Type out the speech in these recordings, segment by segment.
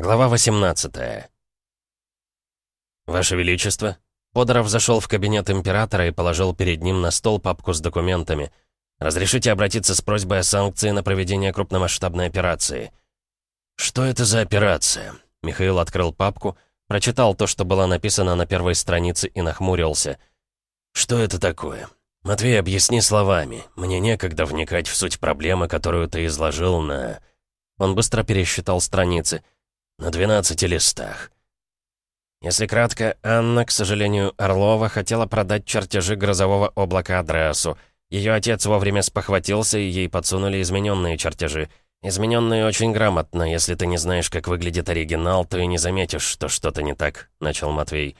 Глава 18 «Ваше Величество!» Подоров зашел в кабинет императора и положил перед ним на стол папку с документами. «Разрешите обратиться с просьбой о санкции на проведение крупномасштабной операции». «Что это за операция?» Михаил открыл папку, прочитал то, что было написано на первой странице и нахмурился. «Что это такое?» «Матвей, объясни словами. Мне некогда вникать в суть проблемы, которую ты изложил на...» Он быстро пересчитал страницы – на 12 листах. Если кратко, Анна, к сожалению, Орлова хотела продать чертежи грозового облака адресу. Ее отец вовремя спохватился, и ей подсунули измененные чертежи. Измененные очень грамотно. Если ты не знаешь, как выглядит оригинал, то и не заметишь, что что-то не так», — начал Матвей.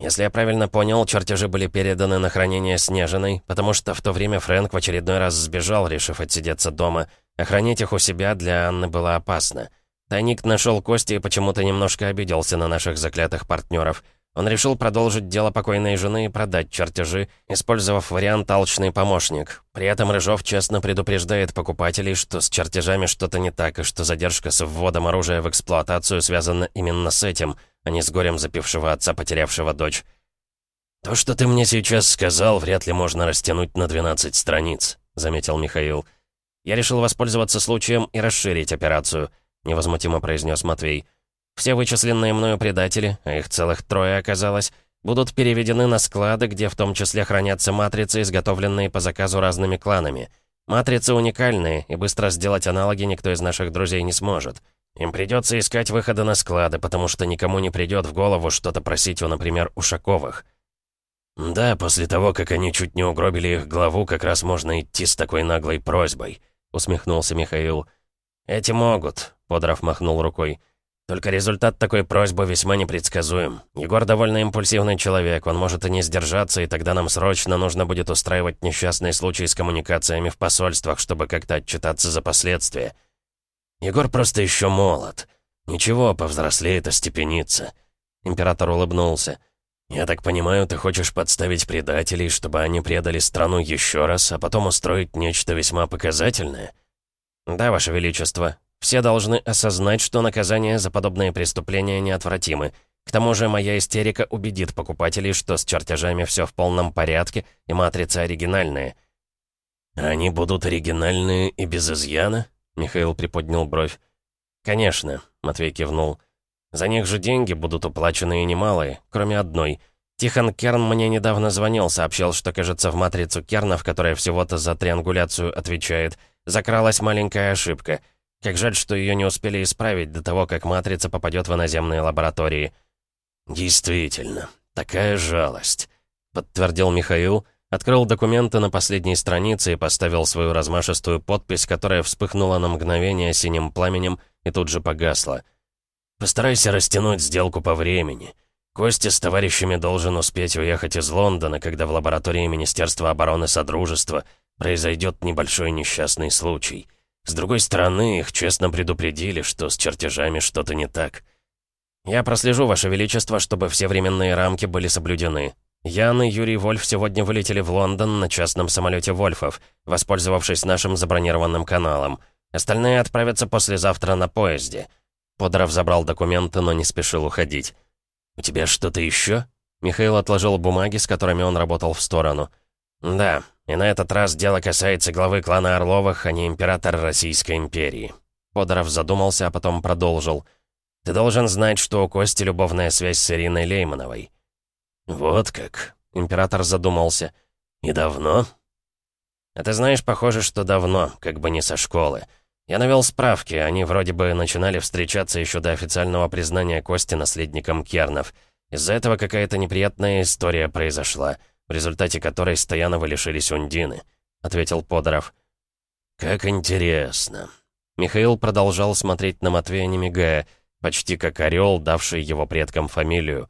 «Если я правильно понял, чертежи были переданы на хранение Снежиной, потому что в то время Фрэнк в очередной раз сбежал, решив отсидеться дома. Охранить их у себя для Анны было опасно». Тайник нашел кости и почему-то немножко обиделся на наших заклятых партнеров. Он решил продолжить дело покойной жены и продать чертежи, использовав вариант «алчный помощник». При этом Рыжов честно предупреждает покупателей, что с чертежами что-то не так, и что задержка с вводом оружия в эксплуатацию связана именно с этим, а не с горем запившего отца, потерявшего дочь. «То, что ты мне сейчас сказал, вряд ли можно растянуть на 12 страниц», — заметил Михаил. «Я решил воспользоваться случаем и расширить операцию». — невозмутимо произнес Матвей. «Все вычисленные мною предатели, а их целых трое оказалось, будут переведены на склады, где в том числе хранятся матрицы, изготовленные по заказу разными кланами. Матрицы уникальные, и быстро сделать аналоги никто из наших друзей не сможет. Им придется искать выходы на склады, потому что никому не придет в голову что-то просить у, например, Ушаковых». «Да, после того, как они чуть не угробили их главу, как раз можно идти с такой наглой просьбой», — усмехнулся Михаил. «Эти могут», — Подров махнул рукой. «Только результат такой просьбы весьма непредсказуем. Егор довольно импульсивный человек, он может и не сдержаться, и тогда нам срочно нужно будет устраивать несчастные случаи с коммуникациями в посольствах, чтобы как-то отчитаться за последствия. Егор просто еще молод. Ничего, повзрослеет, остепенится». Император улыбнулся. «Я так понимаю, ты хочешь подставить предателей, чтобы они предали страну еще раз, а потом устроить нечто весьма показательное?» «Да, Ваше Величество. Все должны осознать, что наказание за подобные преступления неотвратимы. К тому же моя истерика убедит покупателей, что с чертежами все в полном порядке и матрицы оригинальные». «Они будут оригинальные и без изъяна?» Михаил приподнял бровь. «Конечно», — Матвей кивнул. «За них же деньги будут уплачены и немалые, кроме одной. Тихон Керн мне недавно звонил, сообщил, что, кажется, в матрицу Кернов, которая всего-то за триангуляцию отвечает, — Закралась маленькая ошибка. Как жаль, что ее не успели исправить до того, как матрица попадет в иноземные лаборатории. «Действительно, такая жалость», — подтвердил Михаил, открыл документы на последней странице и поставил свою размашистую подпись, которая вспыхнула на мгновение синим пламенем и тут же погасла. «Постарайся растянуть сделку по времени. Костя с товарищами должен успеть уехать из Лондона, когда в лаборатории Министерства обороны Содружества — произойдет небольшой несчастный случай. С другой стороны, их честно предупредили, что с чертежами что-то не так. Я прослежу, Ваше Величество, чтобы все временные рамки были соблюдены. Ян и Юрий Вольф сегодня вылетели в Лондон на частном самолете Вольфов, воспользовавшись нашим забронированным каналом. Остальные отправятся послезавтра на поезде. Подоров забрал документы, но не спешил уходить. «У тебя что-то еще?» Михаил отложил бумаги, с которыми он работал в сторону. «Да, и на этот раз дело касается главы клана Орловых, а не императора Российской империи». Подоров задумался, а потом продолжил. «Ты должен знать, что у Кости любовная связь с Ириной Леймановой». «Вот как?» — император задумался. «И давно?» «А ты знаешь, похоже, что давно, как бы не со школы. Я навел справки, они вроде бы начинали встречаться еще до официального признания Кости наследником Кернов. Из-за этого какая-то неприятная история произошла» в результате которой Стояновы лишились Ундины», — ответил Подоров. «Как интересно». Михаил продолжал смотреть на Матвея, не мигая, почти как орел, давший его предкам фамилию.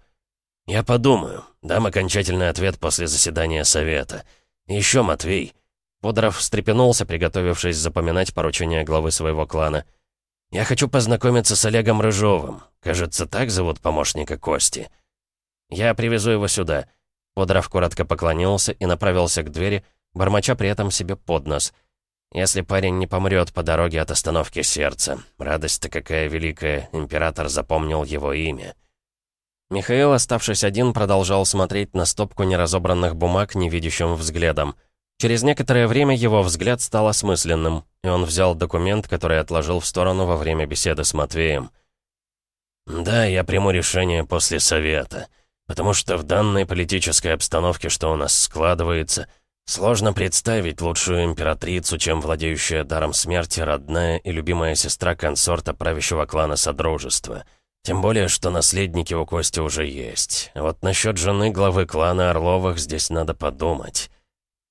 «Я подумаю. Дам окончательный ответ после заседания совета. Еще, Матвей». Подоров встрепенулся, приготовившись запоминать поручения главы своего клана. «Я хочу познакомиться с Олегом Рыжовым. Кажется, так зовут помощника Кости. Я привезу его сюда. Подоров коротко поклонился и направился к двери, бормоча при этом себе под нос. Если парень не помрет по дороге от остановки сердца. Радость-то какая великая, император запомнил его имя. Михаил, оставшись один, продолжал смотреть на стопку неразобранных бумаг невидящим взглядом. Через некоторое время его взгляд стал осмысленным, и он взял документ, который отложил в сторону во время беседы с Матвеем. «Да, я приму решение после совета, потому что в данной политической обстановке, что у нас складывается, сложно представить лучшую императрицу, чем владеющая даром смерти родная и любимая сестра консорта правящего клана Содружества. Тем более, что наследники у Кости уже есть. вот насчет жены главы клана Орловых здесь надо подумать».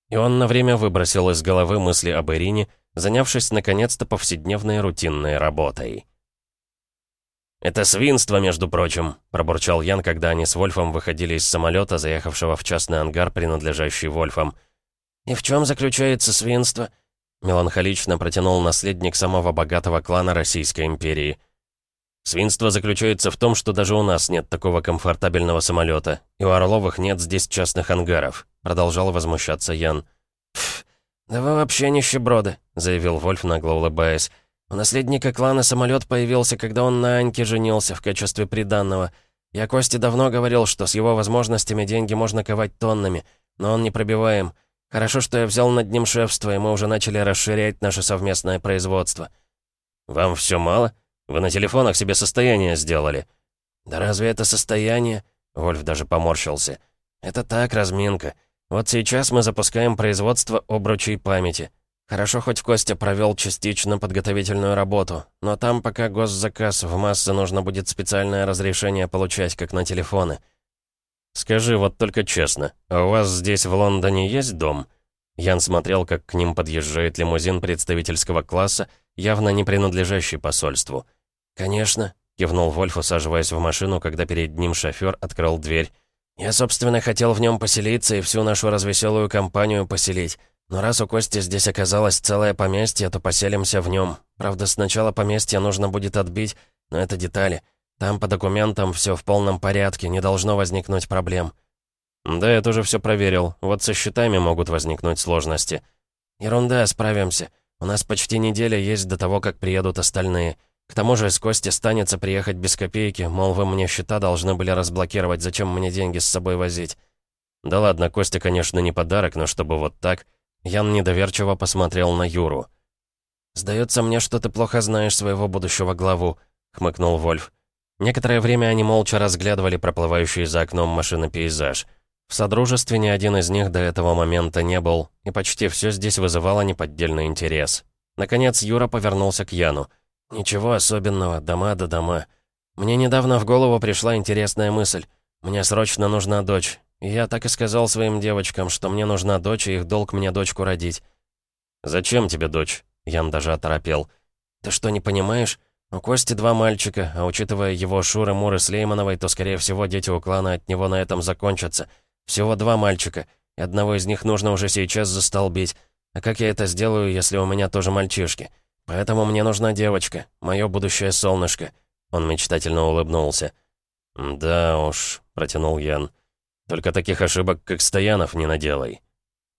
И он на время выбросил из головы мысли об Ирине, занявшись наконец-то повседневной рутинной работой. «Это свинство, между прочим», — пробурчал Ян, когда они с Вольфом выходили из самолета, заехавшего в частный ангар, принадлежащий Вольфам. «И в чем заключается свинство?» — меланхолично протянул наследник самого богатого клана Российской империи. «Свинство заключается в том, что даже у нас нет такого комфортабельного самолета, и у Орловых нет здесь частных ангаров», — продолжал возмущаться Ян. «Пф, да вы вообще нищеброды», — заявил Вольф, нагло улыбаясь. У наследника клана самолет появился, когда он на Аньке женился в качестве приданного. Я Косте давно говорил, что с его возможностями деньги можно ковать тоннами, но он не пробиваем. Хорошо, что я взял над ним шефство, и мы уже начали расширять наше совместное производство. Вам все мало? Вы на телефонах себе состояние сделали. Да разве это состояние? Вольф даже поморщился. Это так, разминка. Вот сейчас мы запускаем производство обручей памяти. Хорошо, хоть Костя провел частично подготовительную работу, но там пока госзаказ в массы нужно будет специальное разрешение получать, как на телефоны. «Скажи вот только честно, а у вас здесь в Лондоне есть дом?» Ян смотрел, как к ним подъезжает лимузин представительского класса, явно не принадлежащий посольству. «Конечно», — кивнул Вольф, усаживаясь в машину, когда перед ним шофер открыл дверь. «Я, собственно, хотел в нем поселиться и всю нашу развеселую компанию поселить. Но раз у Кости здесь оказалось целое поместье, то поселимся в нем. Правда, сначала поместье нужно будет отбить, но это детали. Там по документам все в полном порядке, не должно возникнуть проблем. Да, я тоже все проверил. Вот со счетами могут возникнуть сложности. Ерунда, справимся. У нас почти неделя есть до того, как приедут остальные. К тому же с Кости станется приехать без копейки, мол, вы мне счета должны были разблокировать, зачем мне деньги с собой возить? Да ладно, Костя, конечно, не подарок, но чтобы вот так... Ян недоверчиво посмотрел на Юру. «Сдается мне, что ты плохо знаешь своего будущего главу», — хмыкнул Вольф. Некоторое время они молча разглядывали проплывающий за окном машины пейзаж. В Содружестве ни один из них до этого момента не был, и почти все здесь вызывало неподдельный интерес. Наконец Юра повернулся к Яну. «Ничего особенного, дома да дома. Мне недавно в голову пришла интересная мысль. Мне срочно нужна дочь. Я так и сказал своим девочкам, что мне нужна дочь, и их долг мне дочку родить. «Зачем тебе дочь?» Ян даже оторопел. «Ты что, не понимаешь? У Кости два мальчика, а учитывая его Шуры, Муры с Леймановой, то, скорее всего, дети у клана от него на этом закончатся. Всего два мальчика, и одного из них нужно уже сейчас застолбить. А как я это сделаю, если у меня тоже мальчишки? Поэтому мне нужна девочка, мое будущее солнышко». Он мечтательно улыбнулся. «Да уж», — протянул Ян. Только таких ошибок, как Стоянов, не наделай».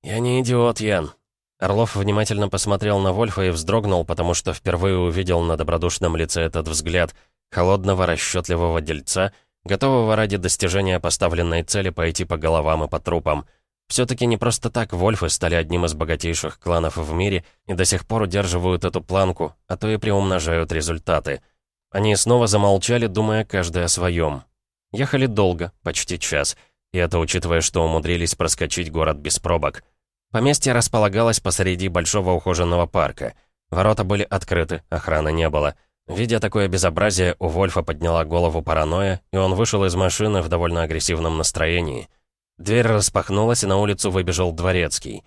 «Я не идиот, Ян». Орлов внимательно посмотрел на Вольфа и вздрогнул, потому что впервые увидел на добродушном лице этот взгляд холодного, расчетливого дельца, готового ради достижения поставленной цели пойти по головам и по трупам. Все-таки не просто так Вольфы стали одним из богатейших кланов в мире и до сих пор удерживают эту планку, а то и приумножают результаты. Они снова замолчали, думая каждый о своем. Ехали долго, почти час — и это учитывая, что умудрились проскочить город без пробок. Поместье располагалось посреди большого ухоженного парка. Ворота были открыты, охраны не было. Видя такое безобразие, у Вольфа подняла голову паранойя, и он вышел из машины в довольно агрессивном настроении. Дверь распахнулась, и на улицу выбежал дворецкий.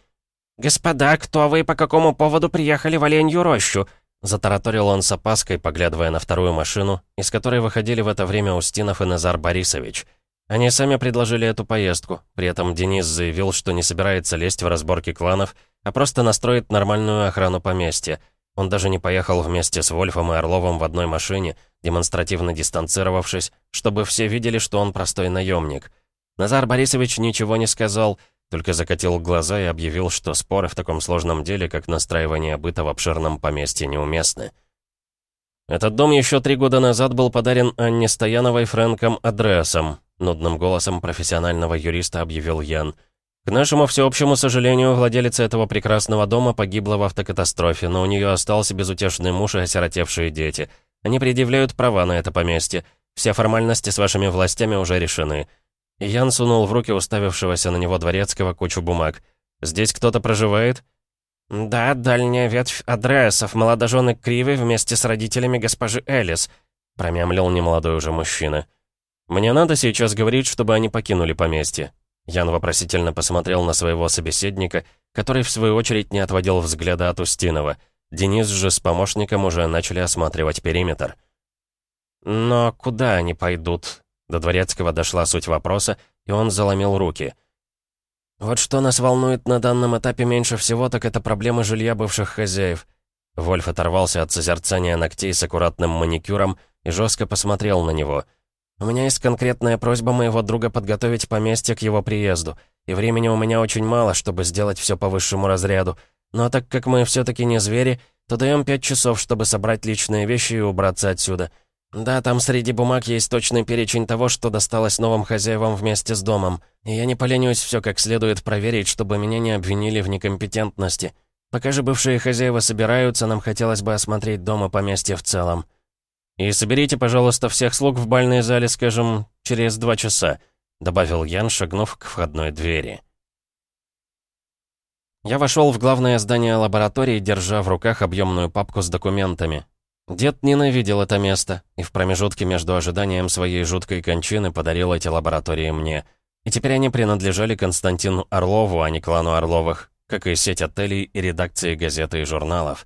«Господа, кто вы и по какому поводу приехали в Оленью рощу?» Затараторил он с опаской, поглядывая на вторую машину, из которой выходили в это время Устинов и Назар Борисович — они сами предложили эту поездку. При этом Денис заявил, что не собирается лезть в разборки кланов, а просто настроит нормальную охрану поместья. Он даже не поехал вместе с Вольфом и Орловым в одной машине, демонстративно дистанцировавшись, чтобы все видели, что он простой наемник. Назар Борисович ничего не сказал, только закатил глаза и объявил, что споры в таком сложном деле, как настраивание быта в обширном поместье, неуместны. «Этот дом еще три года назад был подарен Анне Стояновой Фрэнком Адресом», нудным голосом профессионального юриста объявил Ян. «К нашему всеобщему сожалению, владелица этого прекрасного дома погибла в автокатастрофе, но у нее остался безутешный муж и осиротевшие дети. Они предъявляют права на это поместье. Все формальности с вашими властями уже решены». Ян сунул в руки уставившегося на него дворецкого кучу бумаг. «Здесь кто-то проживает?» «Да, дальняя ветвь адресов, молодожены Кривы вместе с родителями госпожи Элис», промямлил немолодой уже мужчина. «Мне надо сейчас говорить, чтобы они покинули поместье». Ян вопросительно посмотрел на своего собеседника, который, в свою очередь, не отводил взгляда от Устинова. Денис же с помощником уже начали осматривать периметр. «Но куда они пойдут?» До Дворецкого дошла суть вопроса, и он заломил руки – вот что нас волнует на данном этапе меньше всего, так это проблемы жилья бывших хозяев. Вольф оторвался от созерцания ногтей с аккуратным маникюром и жестко посмотрел на него. «У меня есть конкретная просьба моего друга подготовить поместье к его приезду, и времени у меня очень мало, чтобы сделать все по высшему разряду. Но так как мы все-таки не звери, то даем пять часов, чтобы собрать личные вещи и убраться отсюда. «Да, там среди бумаг есть точный перечень того, что досталось новым хозяевам вместе с домом. И я не поленюсь все как следует проверить, чтобы меня не обвинили в некомпетентности. Пока же бывшие хозяева собираются, нам хотелось бы осмотреть дом и поместье в целом. И соберите, пожалуйста, всех слуг в бальной зале, скажем, через два часа», добавил Ян, шагнув к входной двери. Я вошел в главное здание лаборатории, держа в руках объемную папку с документами. Дед ненавидел это место, и в промежутке между ожиданием своей жуткой кончины подарил эти лаборатории мне. И теперь они принадлежали Константину Орлову, а не клану Орловых, как и сеть отелей и редакции газеты и журналов.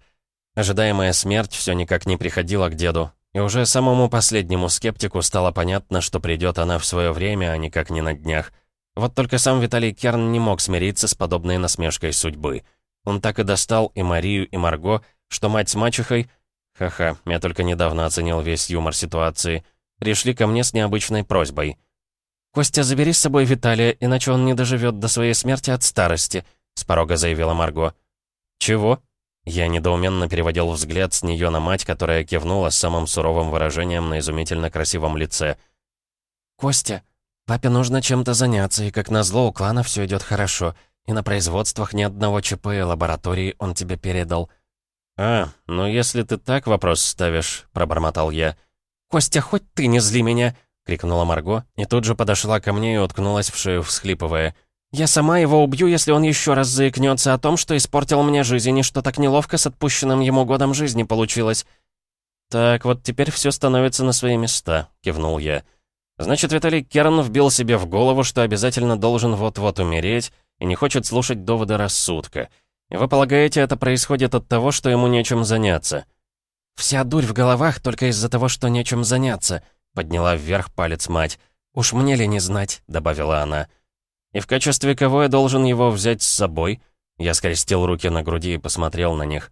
Ожидаемая смерть все никак не приходила к деду, и уже самому последнему скептику стало понятно, что придет она в свое время, а никак не на днях. Вот только сам Виталий Керн не мог смириться с подобной насмешкой судьбы. Он так и достал и Марию, и Марго, что мать с мачехой — Ха-ха, я только недавно оценил весь юмор ситуации. Пришли ко мне с необычной просьбой. «Костя, забери с собой Виталия, иначе он не доживет до своей смерти от старости», — с порога заявила Марго. «Чего?» Я недоуменно переводил взгляд с нее на мать, которая кивнула с самым суровым выражением на изумительно красивом лице. «Костя, папе нужно чем-то заняться, и как назло у клана все идет хорошо, и на производствах ни одного ЧП и лаборатории он тебе передал. «А, ну если ты так вопрос ставишь», — пробормотал я. «Костя, хоть ты не зли меня!» — крикнула Марго, и тут же подошла ко мне и уткнулась в шею, всхлипывая. «Я сама его убью, если он еще раз заикнется о том, что испортил мне жизнь, и что так неловко с отпущенным ему годом жизни получилось». «Так, вот теперь все становится на свои места», — кивнул я. «Значит, Виталий Керн вбил себе в голову, что обязательно должен вот-вот умереть, и не хочет слушать доводы рассудка». Вы полагаете, это происходит от того, что ему нечем заняться?» «Вся дурь в головах только из-за того, что нечем заняться», — подняла вверх палец мать. «Уж мне ли не знать», — добавила она. «И в качестве кого я должен его взять с собой?» Я скрестил руки на груди и посмотрел на них.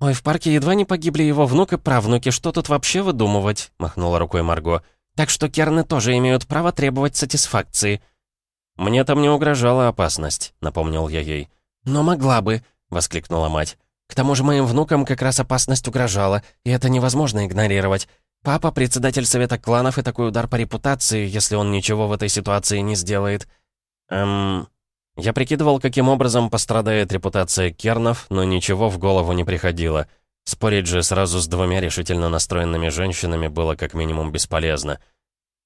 «Ой, в парке едва не погибли его внук и правнуки, что тут вообще выдумывать?» — махнула рукой Марго. «Так что керны тоже имеют право требовать сатисфакции». «Мне там не угрожала опасность», — напомнил я ей. «Но могла бы», — воскликнула мать. «К тому же моим внукам как раз опасность угрожала, и это невозможно игнорировать. Папа — председатель совета кланов и такой удар по репутации, если он ничего в этой ситуации не сделает». «Эм...» Я прикидывал, каким образом пострадает репутация Кернов, но ничего в голову не приходило. Спорить же сразу с двумя решительно настроенными женщинами было как минимум бесполезно.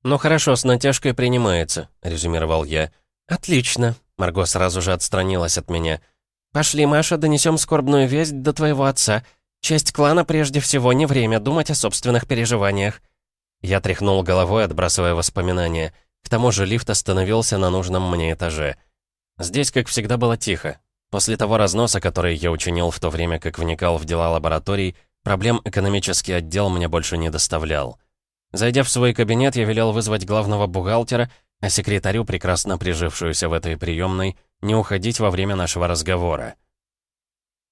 «Ну хорошо, с натяжкой принимается», — резюмировал я. «Отлично», Марго сразу же отстранилась от меня. «Пошли, Маша, донесем скорбную весть до твоего отца. Честь клана прежде всего, не время думать о собственных переживаниях». Я тряхнул головой, отбрасывая воспоминания. К тому же лифт остановился на нужном мне этаже. Здесь, как всегда, было тихо. После того разноса, который я учинил в то время, как вникал в дела лабораторий, проблем экономический отдел мне больше не доставлял. Зайдя в свой кабинет, я велел вызвать главного бухгалтера а секретарю, прекрасно прижившуюся в этой приемной, не уходить во время нашего разговора.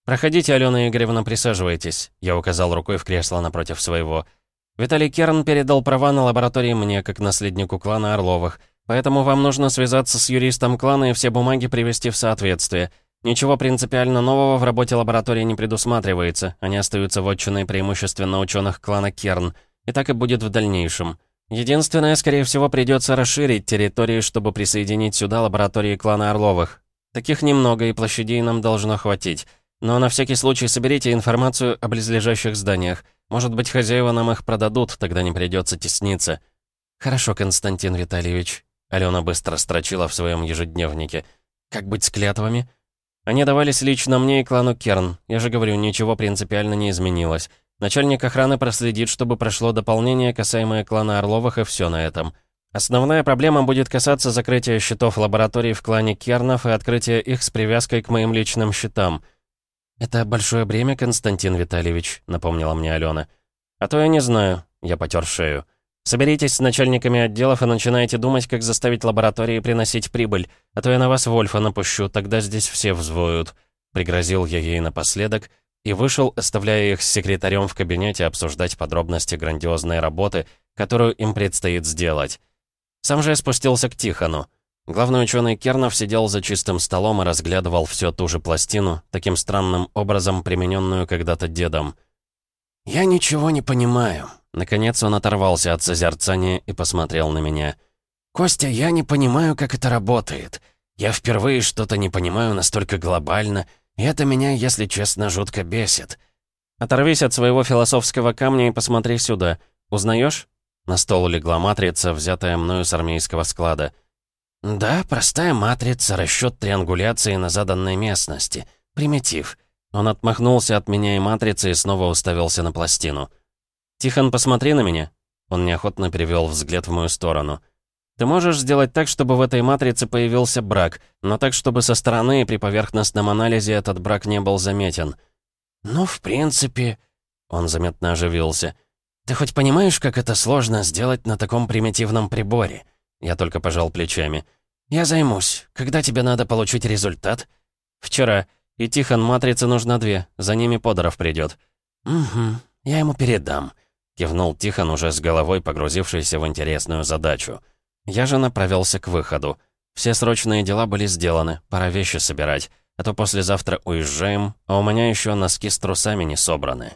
«Проходите, Алена Игоревна, присаживайтесь», — я указал рукой в кресло напротив своего. «Виталий Керн передал права на лаборатории мне, как наследнику клана Орловых, Поэтому вам нужно связаться с юристом клана и все бумаги привести в соответствие. Ничего принципиально нового в работе лаборатории не предусматривается. Они остаются вотчиной преимущественно ученых клана Керн. И так и будет в дальнейшем. Единственное, скорее всего, придется расширить территории, чтобы присоединить сюда лаборатории клана Орловых. Таких немного, и площадей нам должно хватить. Но на всякий случай соберите информацию о близлежащих зданиях. Может быть, хозяева нам их продадут, тогда не придется тесниться. Хорошо, Константин Витальевич. Алена быстро строчила в своем ежедневнике. Как быть с клятвами? Они давались лично мне и клану Керн. Я же говорю, ничего принципиально не изменилось. Начальник охраны проследит, чтобы прошло дополнение, касаемое клана Орловых, и все на этом. Основная проблема будет касаться закрытия счетов лабораторий в клане Кернов и открытия их с привязкой к моим личным счетам. «Это большое бремя, Константин Витальевич», — напомнила мне Алена. «А то я не знаю», — я потер шею. «Соберитесь с начальниками отделов и начинайте думать, как заставить лаборатории приносить прибыль, а то я на вас Вольфа напущу, тогда здесь все взвоют», — пригрозил я ей напоследок и вышел, оставляя их с секретарем в кабинете обсуждать подробности грандиозной работы, которую им предстоит сделать. Сам же я спустился к Тихону. Главный ученый Кернов сидел за чистым столом и разглядывал всю ту же пластину, таким странным образом примененную когда-то дедом. «Я ничего не понимаю». Наконец он оторвался от созерцания и посмотрел на меня. «Костя, я не понимаю, как это работает. Я впервые что-то не понимаю настолько глобально, и это меня, если честно, жутко бесит». «Оторвись от своего философского камня и посмотри сюда. Узнаешь?» На стол легла матрица, взятая мною с армейского склада. «Да, простая матрица, расчет триангуляции на заданной местности. Примитив». Он отмахнулся от меня и матрицы и снова уставился на пластину. «Тихон, посмотри на меня». Он неохотно перевел взгляд в мою сторону. «Ты можешь сделать так, чтобы в этой матрице появился брак, но так, чтобы со стороны и при поверхностном анализе этот брак не был заметен». «Ну, в принципе...» Он заметно оживился. «Ты хоть понимаешь, как это сложно сделать на таком примитивном приборе?» Я только пожал плечами. «Я займусь. Когда тебе надо получить результат?» «Вчера. И Тихон, матрицы нужно две. За ними Подоров придет». «Угу. Я ему передам», — кивнул Тихон, уже с головой погрузившийся в интересную задачу. Я же направился к выходу. Все срочные дела были сделаны, пора вещи собирать. А то послезавтра уезжаем, а у меня еще носки с трусами не собраны.